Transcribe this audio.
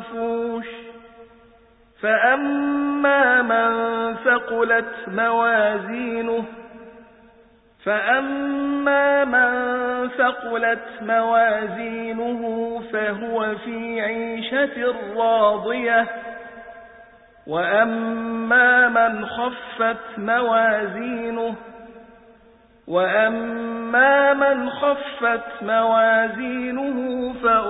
المنفوش فأما من ثقلت موازينه فأما من ثقلت موازينه فهو في عيشة راضية. وأما من خفت موازينه وأما من خفت موازينه فأمه